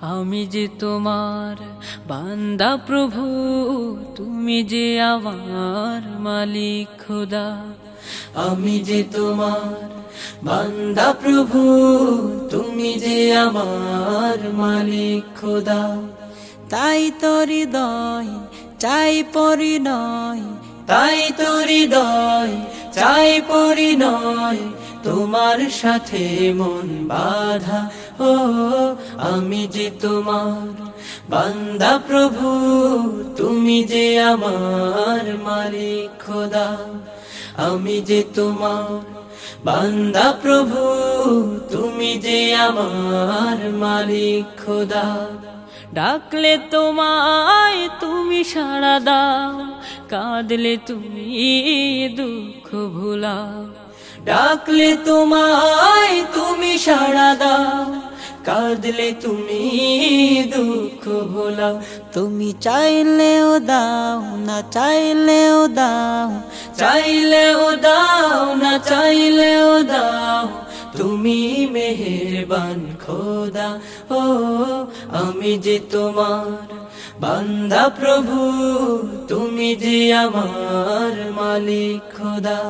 আমি যে তোমার বান্দা প্রভু, তুমি যে আমার মালিক খোদা। আমি যে তোমার বান্দা প্রভু, তুমি যে আমার মালিক খোদা। তাই তো হৃদয়, চাই পরিণয়। তাই তো হৃদয়, চাই পরিণয়। তোমার সাথে মন বাধা, ও, আমি যে তোমার বান্দা প্রভু, তুমি যে আমার মালিক খোদা, আমি যে তোমার বান্দা প্রভু, তুমি যে আমার মালিক খোদা। ডাকলে তোমায় তুমি সাড়া দাও, কাঁদলে তুমি দুঃখ ভুলাও ডাকলে তোমায় তুমি সাড়া দাও, কাঁদলে তুমি দুঃখ ভোলাও। তুমি চাইলেও দাও না, চাইলেও দাও চাইলেও দাও না, চাইলেও দাও। তুমি মেহেরবান খোদা, ও আমি যে তোমার বান্দা প্রভু, তুমি যে আমার মালিক খোদা।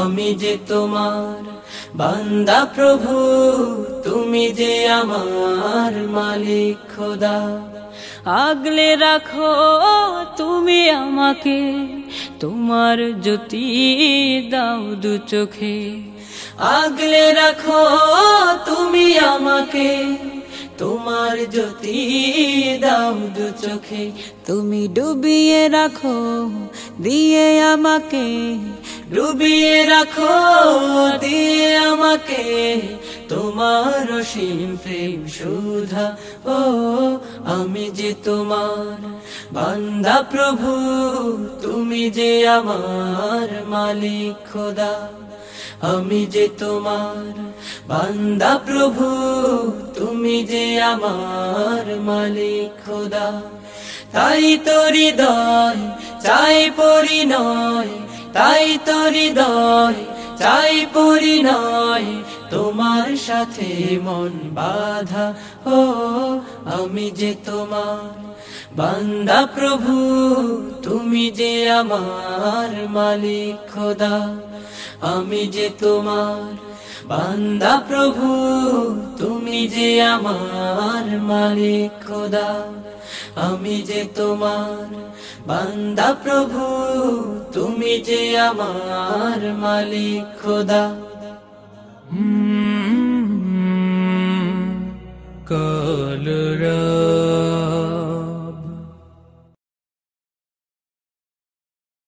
আমি যে তোমার বান্দা প্রভু, তুমি যে আমার মালিক খোদা। আগলে রাখো তুমি আমাকে, তোমার জ্যোতি দাও দু চোখে। আগলে রাখো তুমি আমাকে তোমার জ্যোতি, দাও দু চোখে। তুমি ডুবিয়ে রাখো, দিয়ে আমাকে। ডুবিয়ে রাখো, দিয়ে আমাকে। তোমার অসীম প্রেম সুধা, ও আমি যে তোমার বান্দা প্রভু, তুমি যে আমার মালিক খোদা, আমি যে তোমার বান্দা প্রভু তুমি যে আমার মালিক খোদা, তাই তো দয় চাই পরিণয়, তাই তো দয় চাই পরিণয়, তোমার সাথে মন বাধা ও আমি যে তোমার বান্দা প্রভু, তুমি যে আমার মালিক খোদা, আমি যে তোমার বান্দা প্রভু, তুমি যে আমার মালিক খোদা, আমি যে তোমার বান্দা প্রভু, তুমি যে আমার মালিক খোদা। কলরা